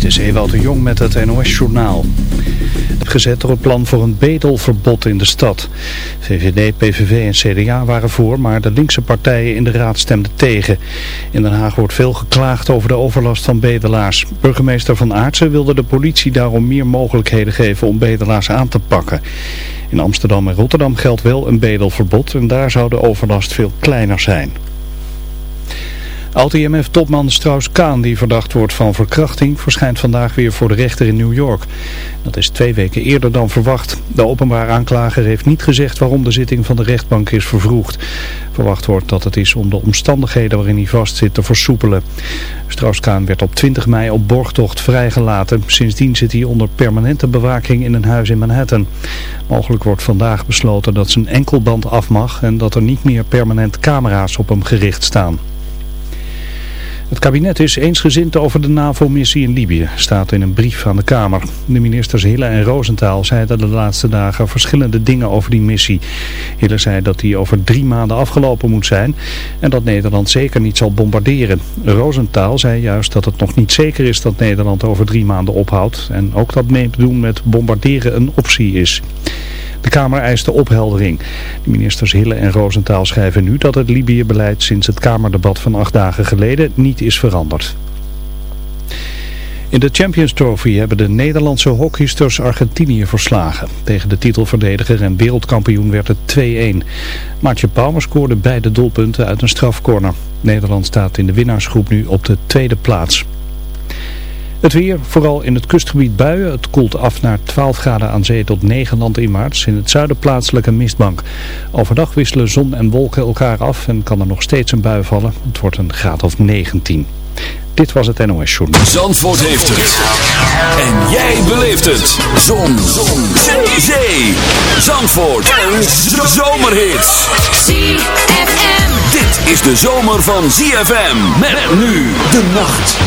Dit is Ewout de Jong met het NOS-journaal. Gezet door het plan voor een bedelverbod in de stad. VVD, PVV en CDA waren voor, maar de linkse partijen in de raad stemden tegen. In Den Haag wordt veel geklaagd over de overlast van bedelaars. Burgemeester Van Aartsen wilde de politie daarom meer mogelijkheden geven om bedelaars aan te pakken. In Amsterdam en Rotterdam geldt wel een bedelverbod en daar zou de overlast veel kleiner zijn. Oud-IMF-topman Strauss-Kaan, die verdacht wordt van verkrachting, verschijnt vandaag weer voor de rechter in New York. Dat is twee weken eerder dan verwacht. De openbaar aanklager heeft niet gezegd waarom de zitting van de rechtbank is vervroegd. Verwacht wordt dat het is om de omstandigheden waarin hij vastzit te versoepelen. Strauss-Kaan werd op 20 mei op borgtocht vrijgelaten. Sindsdien zit hij onder permanente bewaking in een huis in Manhattan. Mogelijk wordt vandaag besloten dat zijn enkelband af mag en dat er niet meer permanent camera's op hem gericht staan. Het kabinet is eensgezind over de NAVO-missie in Libië, staat in een brief aan de Kamer. De ministers Hille en Roosentaal zeiden de laatste dagen verschillende dingen over die missie. Hille zei dat die over drie maanden afgelopen moet zijn en dat Nederland zeker niet zal bombarderen. Roosentaal zei juist dat het nog niet zeker is dat Nederland over drie maanden ophoudt en ook dat meedoen met bombarderen een optie is. De Kamer eiste opheldering. De ministers Hille en Roosentaal schrijven nu dat het Libië-beleid sinds het Kamerdebat van acht dagen geleden niet is veranderd. In de Champions Trophy hebben de Nederlandse hockeysters Argentinië verslagen. Tegen de titelverdediger en wereldkampioen werd het 2-1. Maartje Palmer scoorde beide doelpunten uit een strafcorner. Nederland staat in de winnaarsgroep nu op de tweede plaats. Het weer, vooral in het kustgebied buien. Het koelt af naar 12 graden aan zee tot 9 land in maart. In het zuiden plaatselijke mistbank. Overdag wisselen zon en wolken elkaar af en kan er nog steeds een bui vallen. Het wordt een graad of 19. Dit was het NOS Journal. Zandvoort heeft het. En jij beleeft het. Zon. zon. Zee. Zee. Zandvoort. Een zomerhit. ZFM. Dit is de zomer van ZFM. Met nu de nacht.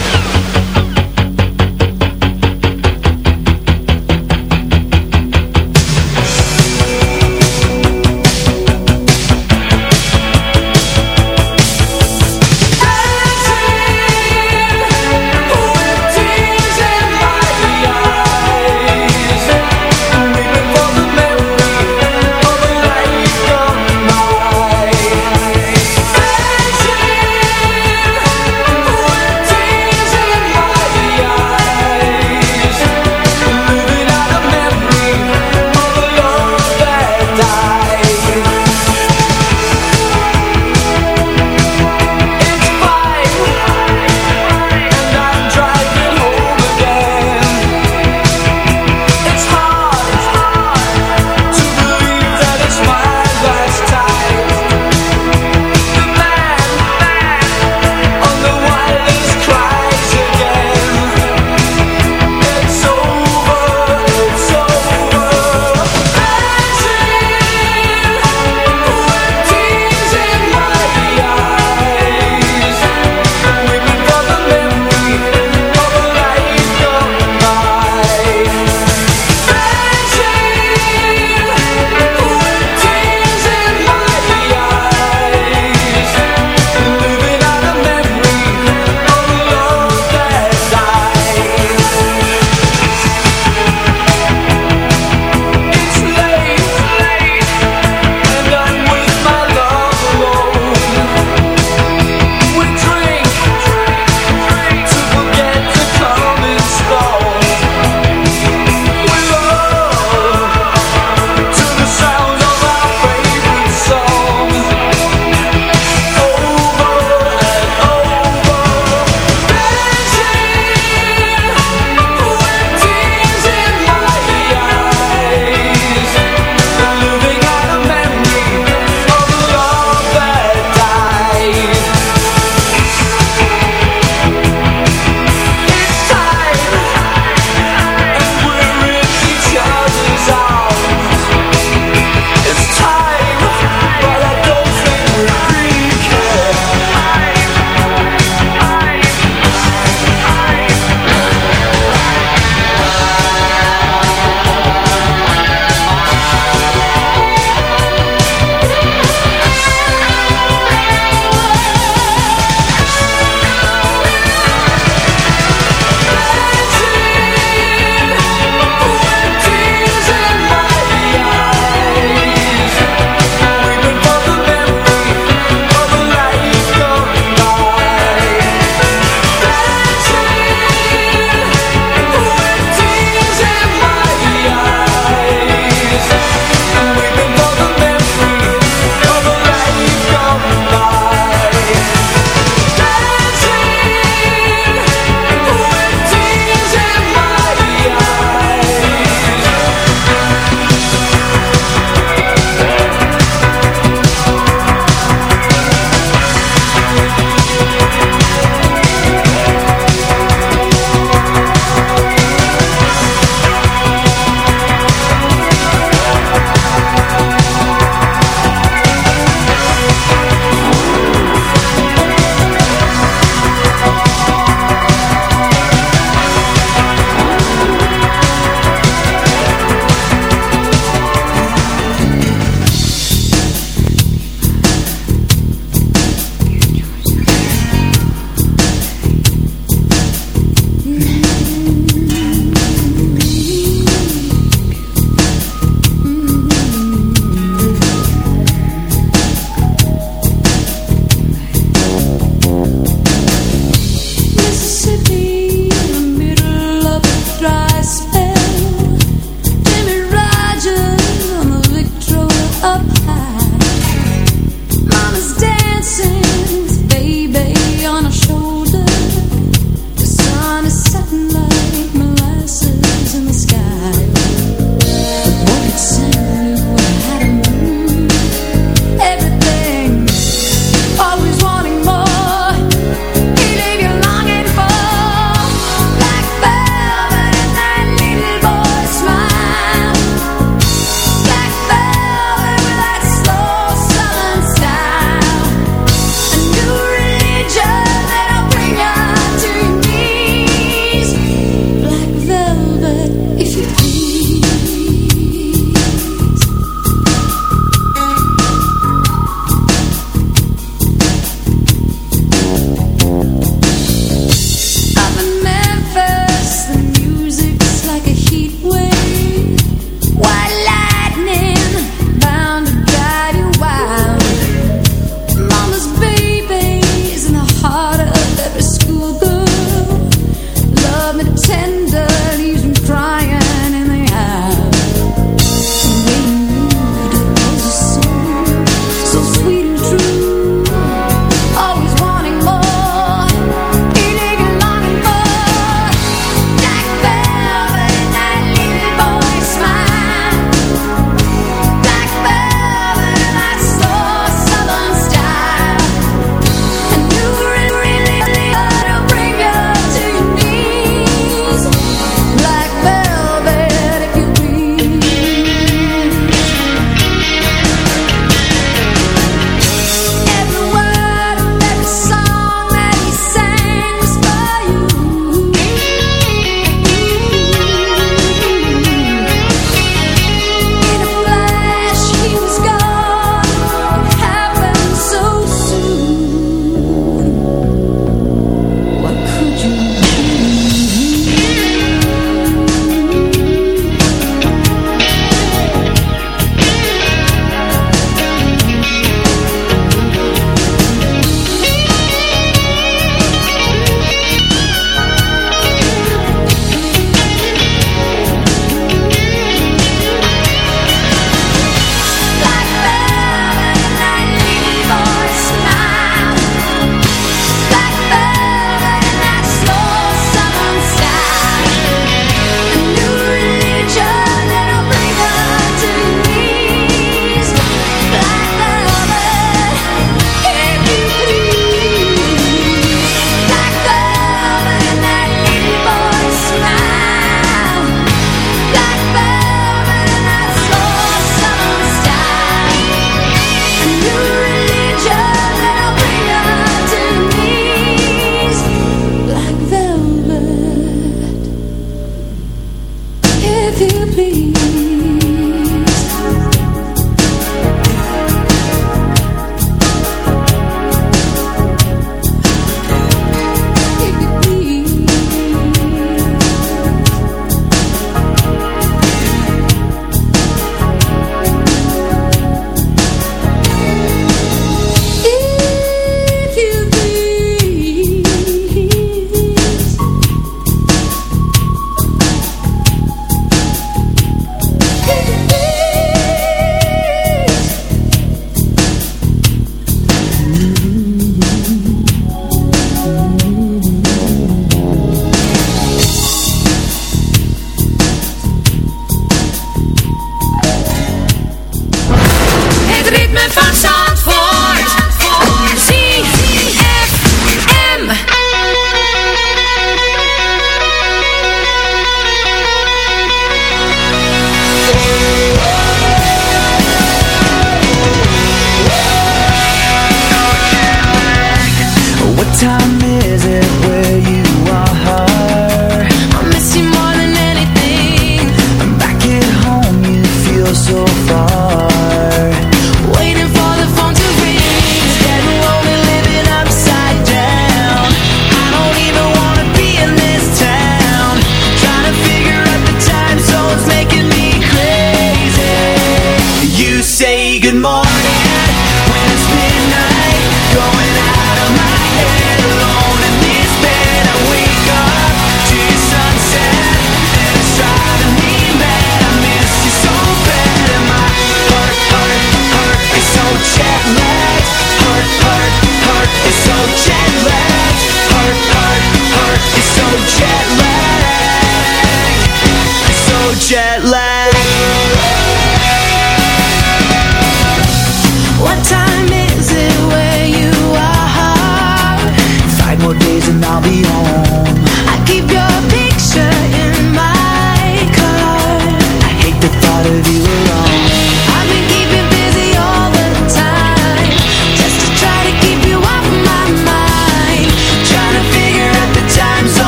Good morning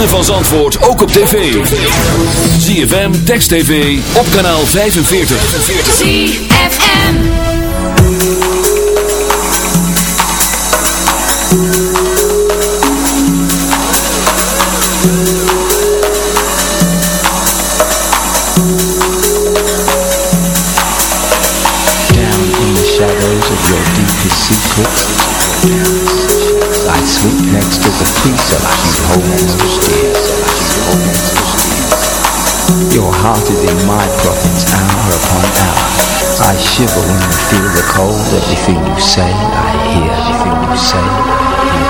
ritme van Zandvoort ook op tv. ZFM, Text TV, op kanaal 45. ZFM Down in the shadows of your deepest secrets I sleep next to the peace of you hold heart is in my province hour upon hour. I shiver when I feel the cold. Everything you say, I hear. Everything you say, I hear.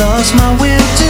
lost my will to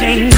amazing.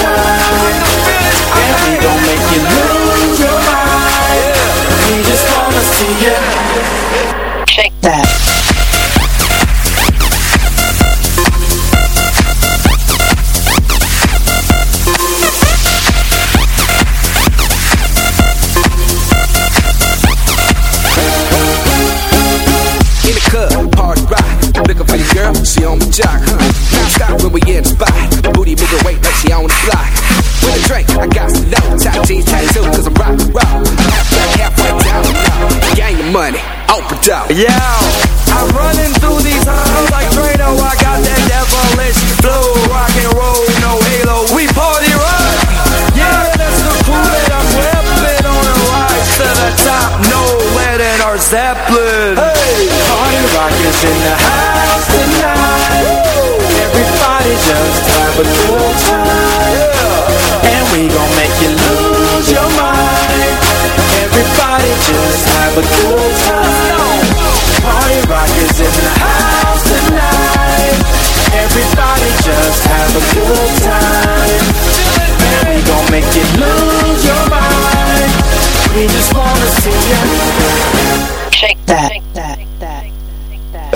Yeah.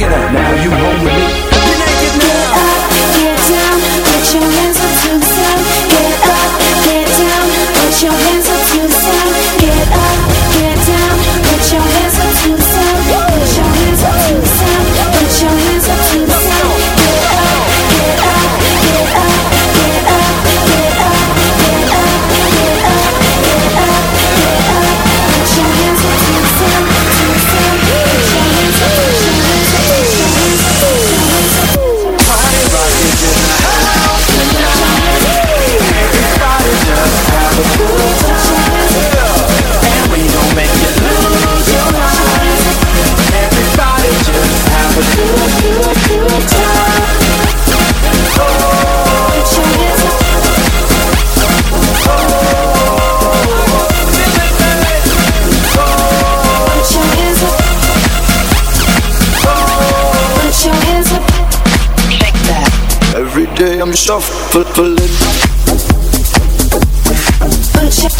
millionaire. Now you home with me. Get up, get down, put your hands up to the sun. Get up, get down, put your hands I'm shuffling. Put your